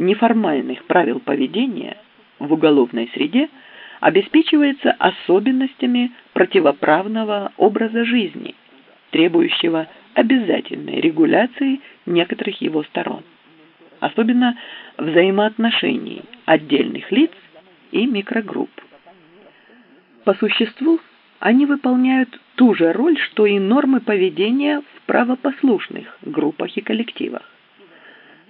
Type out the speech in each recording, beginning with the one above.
неформальных правил поведения в уголовной среде обеспечивается особенностями противоправного образа жизни, требующего обязательной регуляции некоторых его сторон, особенно взаимоотношений отдельных лиц и микрогрупп. По существу они выполняют ту же роль, что и нормы поведения в правопослушных группах и коллективах.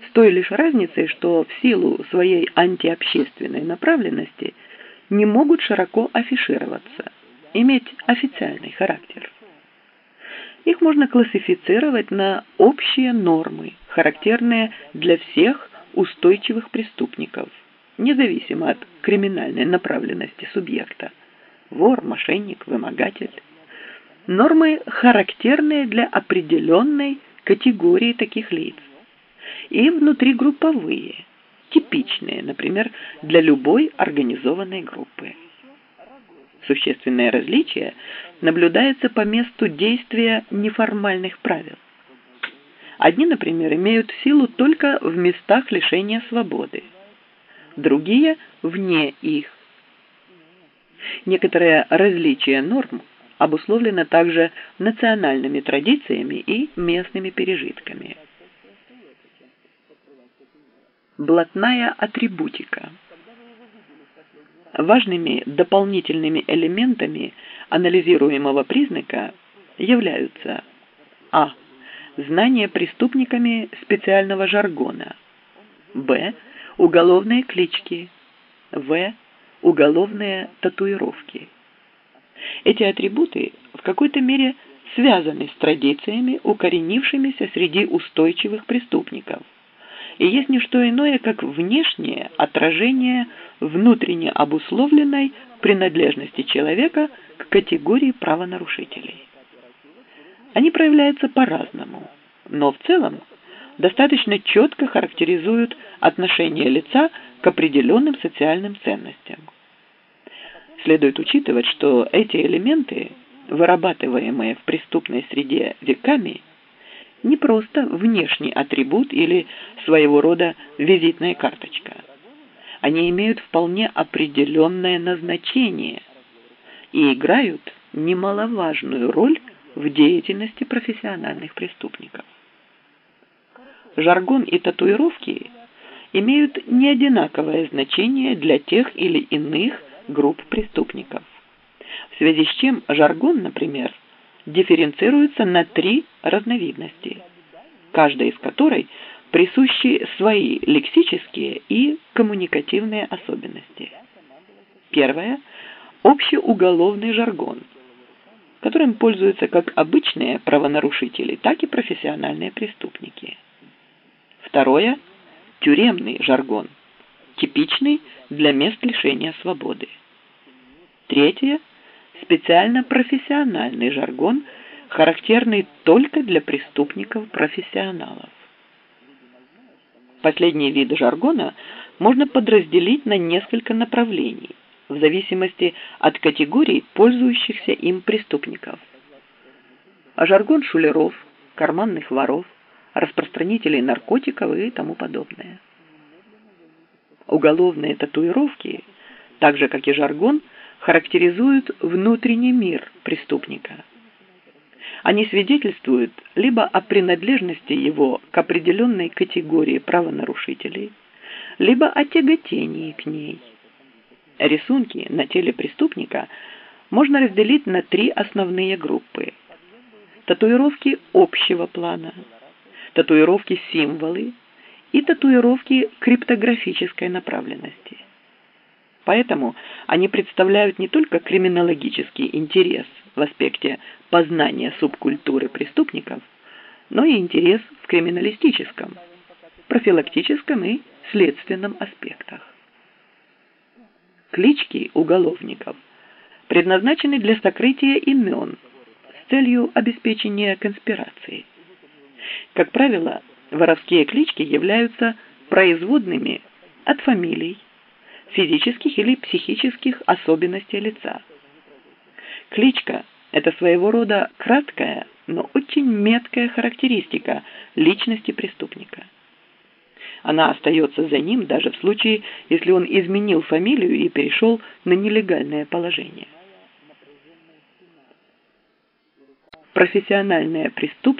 С той лишь разницей, что в силу своей антиобщественной направленности не могут широко афишироваться, иметь официальный характер. Их можно классифицировать на общие нормы, характерные для всех устойчивых преступников, независимо от криминальной направленности субъекта вор, мошенник, вымогатель. Нормы характерные для определенной категории таких лиц. И внутригрупповые, типичные, например, для любой организованной группы. Существенное различие наблюдается по месту действия неформальных правил. Одни, например, имеют силу только в местах лишения свободы, другие – вне их, Некоторое различие норм обусловлено также национальными традициями и местными пережитками. Блатная атрибутика. Важными дополнительными элементами анализируемого признака являются а. Знание преступниками специального жаргона б. Уголовные клички в уголовные татуировки. Эти атрибуты в какой-то мере связаны с традициями, укоренившимися среди устойчивых преступников, и есть не что иное, как внешнее отражение внутренне обусловленной принадлежности человека к категории правонарушителей. Они проявляются по-разному, но в целом достаточно четко характеризуют отношение лица к определенным социальным ценностям. Следует учитывать, что эти элементы, вырабатываемые в преступной среде веками, не просто внешний атрибут или своего рода визитная карточка. Они имеют вполне определенное назначение и играют немаловажную роль в деятельности профессиональных преступников. Жаргон и татуировки имеют неодинаковое значение для тех или иных групп преступников. В связи с чем жаргон, например, дифференцируется на три разновидности, каждая из которой присущи свои лексические и коммуникативные особенности. Первое – общеуголовный жаргон, которым пользуются как обычные правонарушители, так и профессиональные преступники. Второе – тюремный жаргон, типичный для мест лишения свободы. Третье – специально профессиональный жаргон, характерный только для преступников-профессионалов. Последние виды жаргона можно подразделить на несколько направлений в зависимости от категорий пользующихся им преступников. А жаргон шулеров, карманных воров – распространителей наркотиков и тому подобное. Уголовные татуировки, так же как и жаргон, характеризуют внутренний мир преступника. Они свидетельствуют либо о принадлежности его к определенной категории правонарушителей, либо о тяготении к ней. Рисунки на теле преступника можно разделить на три основные группы. Татуировки общего плана – татуировки-символы и татуировки криптографической направленности. Поэтому они представляют не только криминологический интерес в аспекте познания субкультуры преступников, но и интерес в криминалистическом, профилактическом и следственном аспектах. Клички уголовников предназначены для сокрытия имен с целью обеспечения конспирации. Как правило, воровские клички являются производными от фамилий, физических или психических особенностей лица. Кличка – это своего рода краткая, но очень меткая характеристика личности преступника. Она остается за ним даже в случае, если он изменил фамилию и перешел на нелегальное положение. Профессиональная преступность